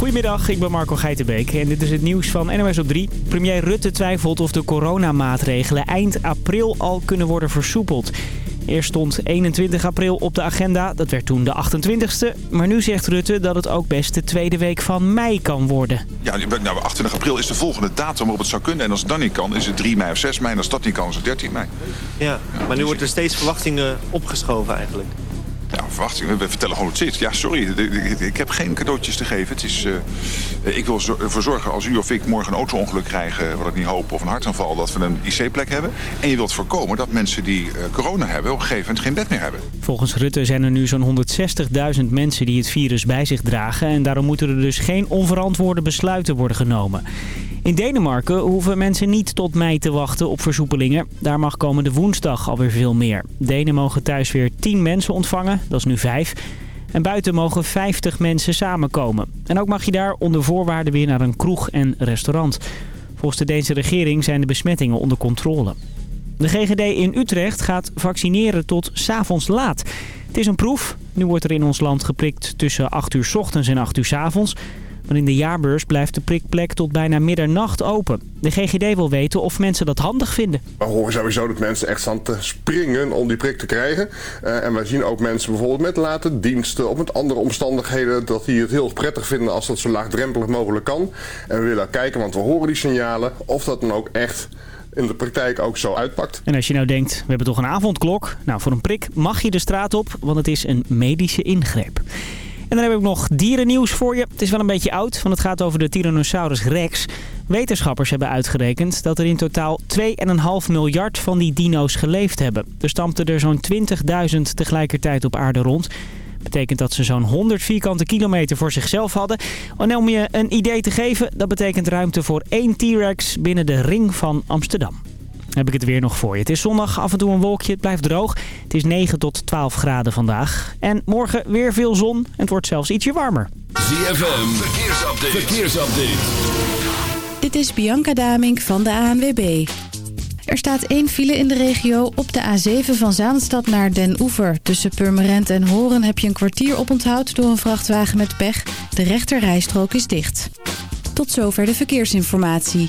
Goedemiddag, ik ben Marco Geitenbeek en dit is het nieuws van NOS op 3. Premier Rutte twijfelt of de coronamaatregelen eind april al kunnen worden versoepeld. Eerst stond 21 april op de agenda, dat werd toen de 28e. Maar nu zegt Rutte dat het ook best de tweede week van mei kan worden. Ja, nou, 28 april is de volgende datum waarop het zou kunnen. En als het dan niet kan, is het 3 mei of 6 mei. En als dat niet kan, is het 13 mei. Ja, maar nu wordt er steeds verwachtingen opgeschoven eigenlijk. Ja, verwachtingen. We vertellen gewoon hoe het zit. Ja, sorry. Ik heb geen cadeautjes te geven. Het is, uh, ik wil ervoor zorgen als u of ik morgen een auto-ongeluk krijgen... wat ik niet hoop, of een hartaanval, dat we een IC-plek hebben. En je wilt voorkomen dat mensen die uh, corona hebben... op een gegeven moment geen bed meer hebben. Volgens Rutte zijn er nu zo'n 160.000 mensen die het virus bij zich dragen... en daarom moeten er dus geen onverantwoorde besluiten worden genomen. In Denemarken hoeven mensen niet tot mei te wachten op versoepelingen. Daar mag komende woensdag alweer veel meer. Denen mogen thuis weer 10 mensen ontvangen, dat is nu 5. En buiten mogen 50 mensen samenkomen. En ook mag je daar onder voorwaarden weer naar een kroeg en restaurant. Volgens de Deense regering zijn de besmettingen onder controle. De GGD in Utrecht gaat vaccineren tot s'avonds laat. Het is een proef. Nu wordt er in ons land geprikt tussen 8 uur s ochtends en 8 uur s avonds. Maar in de jaarbeurs blijft de prikplek tot bijna middernacht open. De GGD wil weten of mensen dat handig vinden. We horen sowieso dat mensen echt staan te springen om die prik te krijgen. Uh, en we zien ook mensen bijvoorbeeld met late diensten of met andere omstandigheden... dat die het heel prettig vinden als dat zo laagdrempelig mogelijk kan. En we willen kijken, want we horen die signalen, of dat dan ook echt in de praktijk ook zo uitpakt. En als je nou denkt, we hebben toch een avondklok? Nou, voor een prik mag je de straat op, want het is een medische ingreep. En dan heb ik nog dierennieuws voor je. Het is wel een beetje oud, want het gaat over de Tyrannosaurus rex. Wetenschappers hebben uitgerekend dat er in totaal 2,5 miljard van die dino's geleefd hebben. Er stampten er zo'n 20.000 tegelijkertijd op aarde rond. Betekent dat ze zo'n 100 vierkante kilometer voor zichzelf hadden. En om je een idee te geven, dat betekent ruimte voor één T-Rex binnen de ring van Amsterdam heb ik het weer nog voor je. Het is zondag, af en toe een wolkje, het blijft droog. Het is 9 tot 12 graden vandaag. En morgen weer veel zon en het wordt zelfs ietsje warmer. ZFM, verkeersupdate. verkeersupdate. Dit is Bianca Damink van de ANWB. Er staat één file in de regio op de A7 van Zaanstad naar Den Oever. Tussen Purmerend en Horen heb je een kwartier oponthoud door een vrachtwagen met pech. De rechterrijstrook is dicht. Tot zover de verkeersinformatie.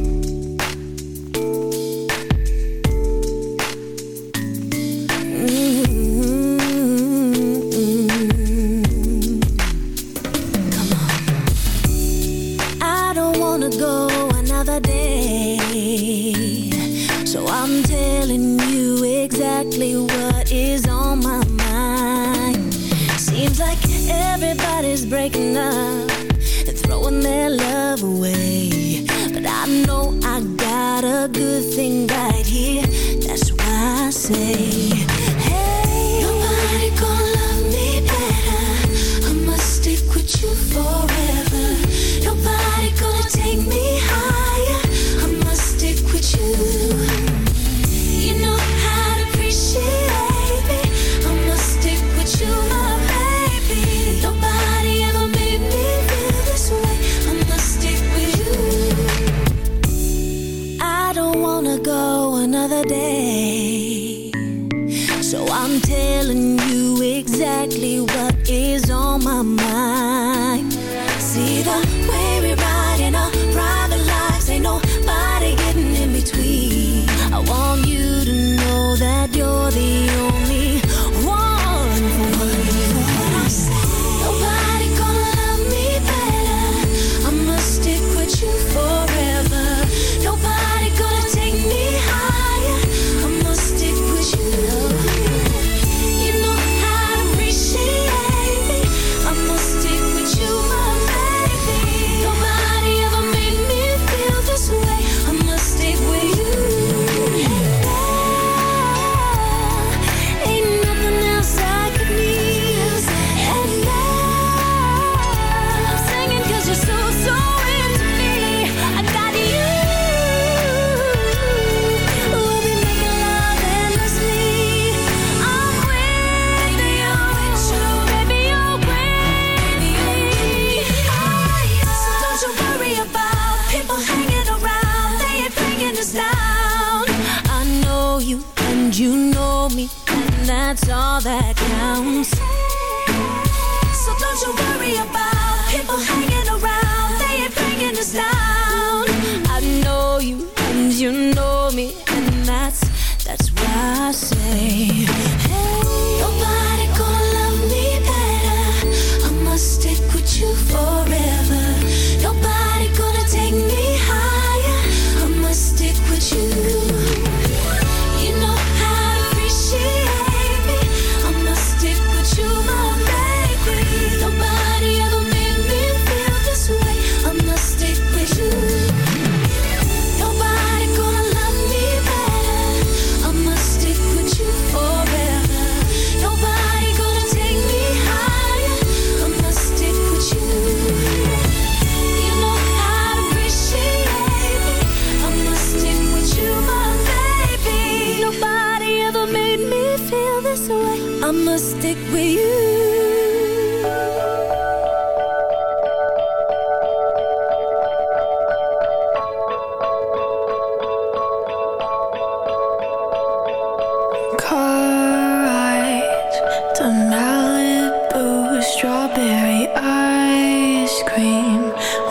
Breaking up and throwing their love away.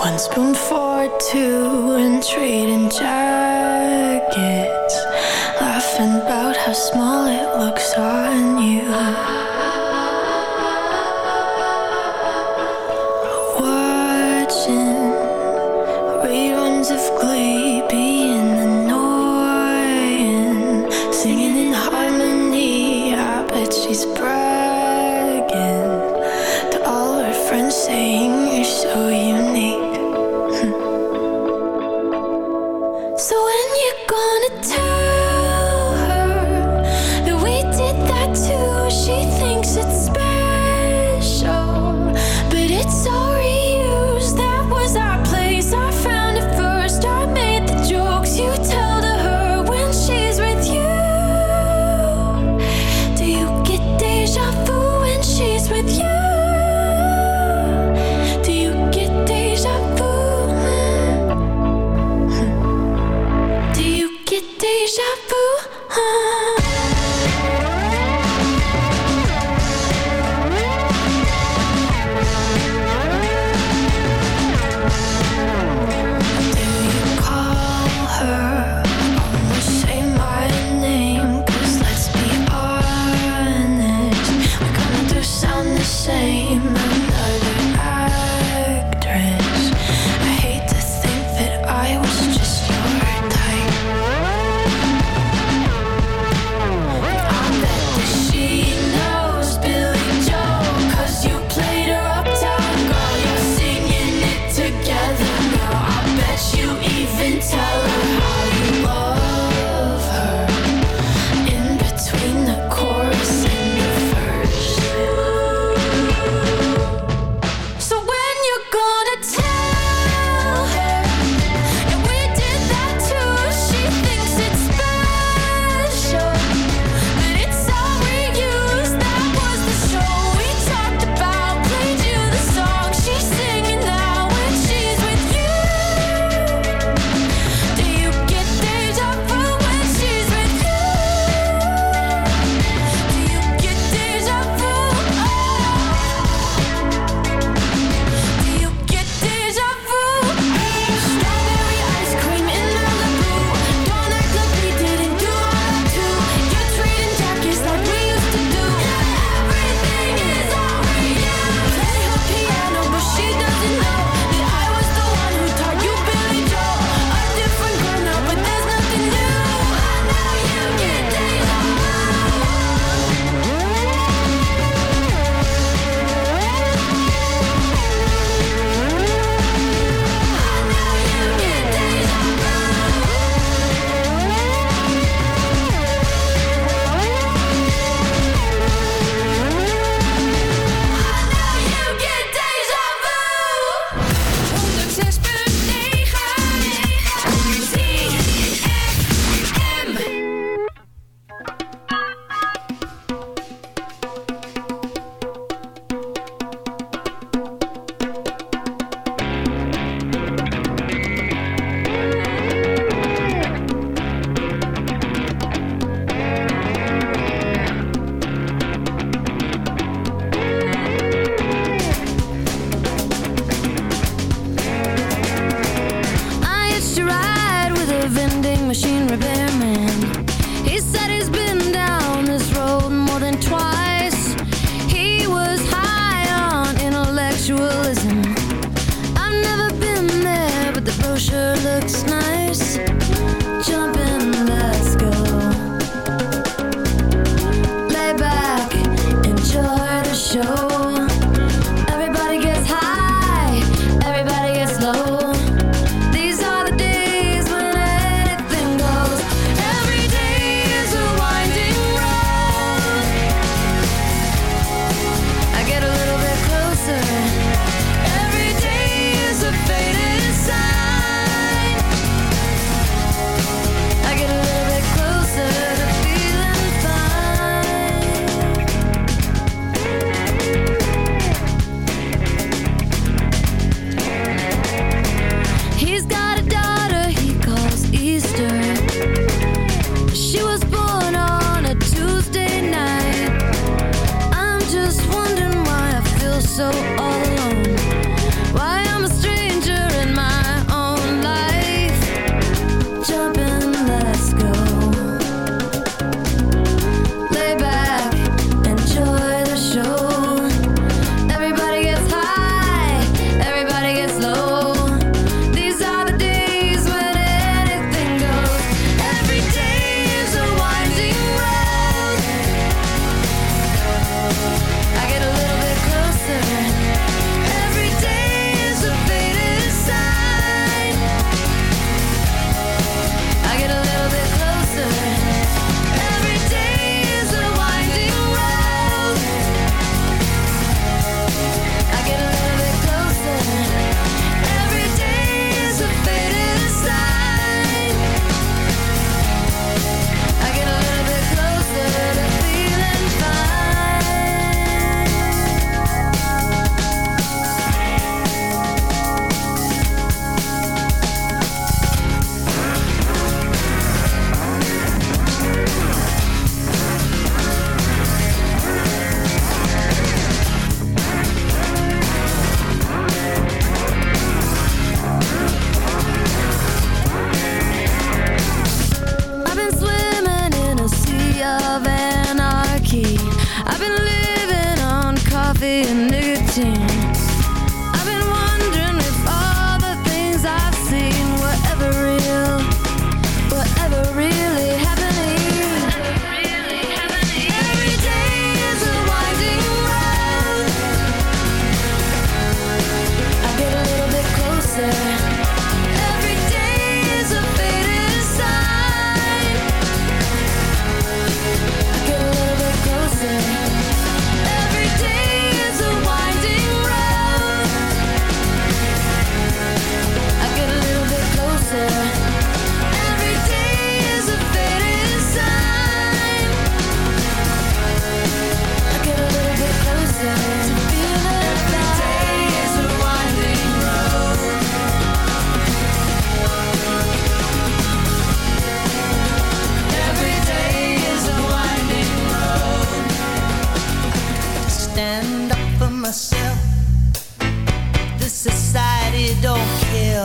One spoon for two and trading jackets. Laughing about how small it looks on you.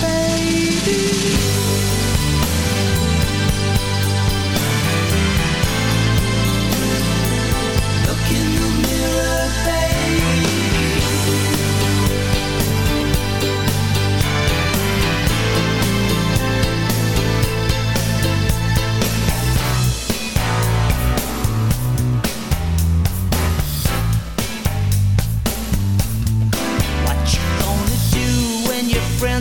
baby.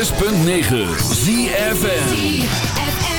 106.9 ZFN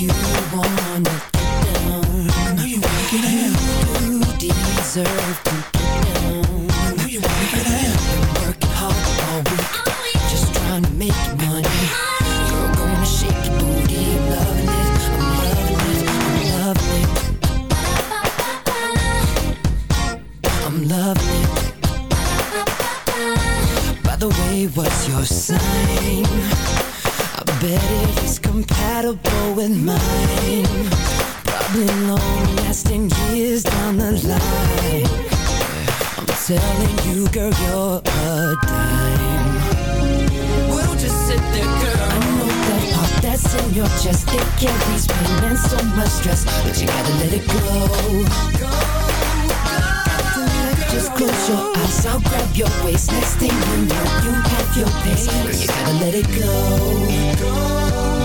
you want it my stress, but you gotta let it go. go, go, go Just close your eyes, I'll grab your waist. Next thing you know, you have your pace, but you gotta let it go.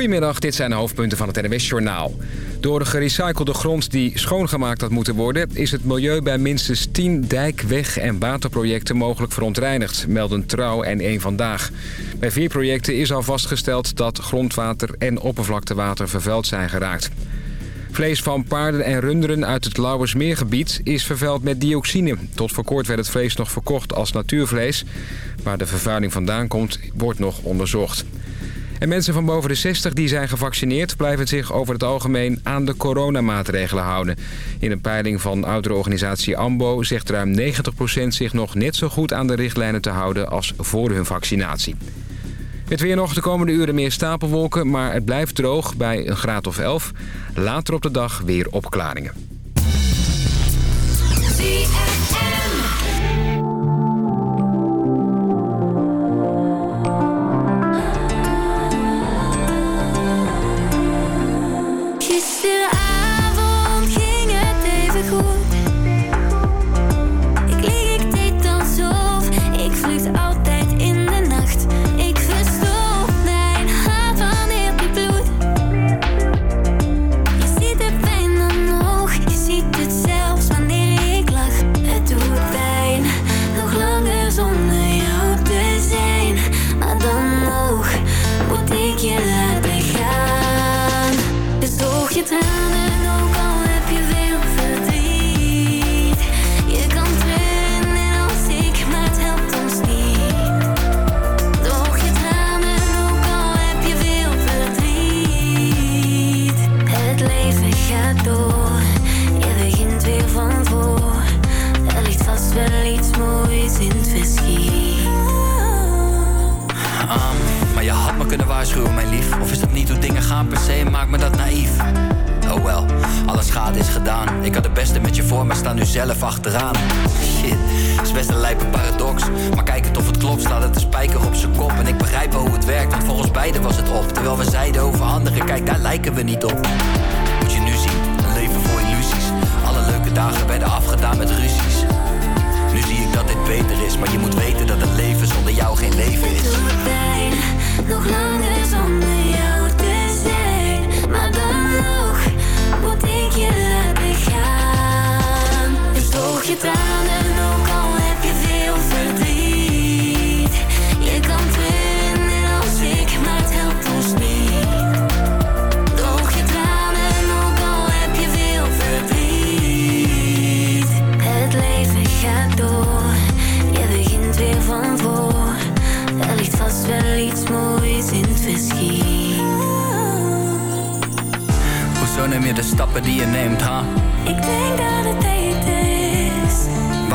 Goedemiddag, dit zijn de hoofdpunten van het NWS-journaal. Door de gerecyclede grond die schoongemaakt had moeten worden... is het milieu bij minstens 10 dijk-, weg- en waterprojecten mogelijk verontreinigd... melden Trouw en Eén Vandaag. Bij vier projecten is al vastgesteld dat grondwater en oppervlaktewater vervuild zijn geraakt. Vlees van paarden en runderen uit het Lauwersmeergebied is vervuild met dioxine. Tot voor kort werd het vlees nog verkocht als natuurvlees. Waar de vervuiling vandaan komt, wordt nog onderzocht. En mensen van boven de 60 die zijn gevaccineerd... blijven zich over het algemeen aan de coronamaatregelen houden. In een peiling van ouderorganisatie AMBO... zegt ruim 90% zich nog net zo goed aan de richtlijnen te houden... als voor hun vaccinatie. Het weer nog de komende uren meer stapelwolken... maar het blijft droog bij een graad of 11. Later op de dag weer opklaringen.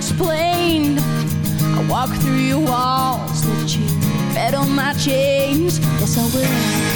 unexplained. I walk through your walls that you fed on my chains. Yes, I will.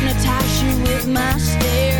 Hypnotize you with my stare.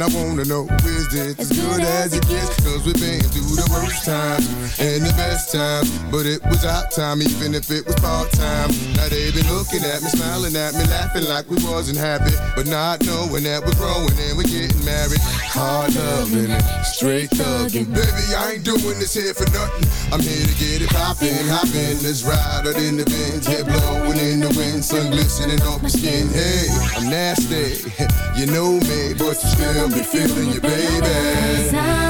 And I wanna know is this as good as it gets? Cause we've been through the worst times and the best times, but it was our time, even if it was part time. Now they been looking at me, smiling at me, laughing like we wasn't happy, but not knowing that we're growing and we're getting married. Hard loving, straight thugging. Baby, I ain't doing this here for nothing. I'm here to get it poppin', hoppin'. Let's ride out in the Benz, head blowing in the wind, sun glistening off my skin. Hey, I'm nasty, you know me, but you still be feeling your baby.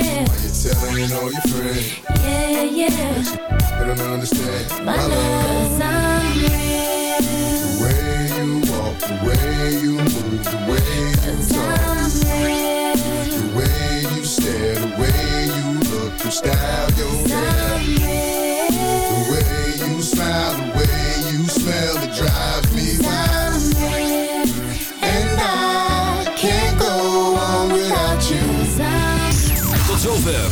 Yeah, Why you telling all your friends? yeah, yeah. They don't understand My love's I'm real.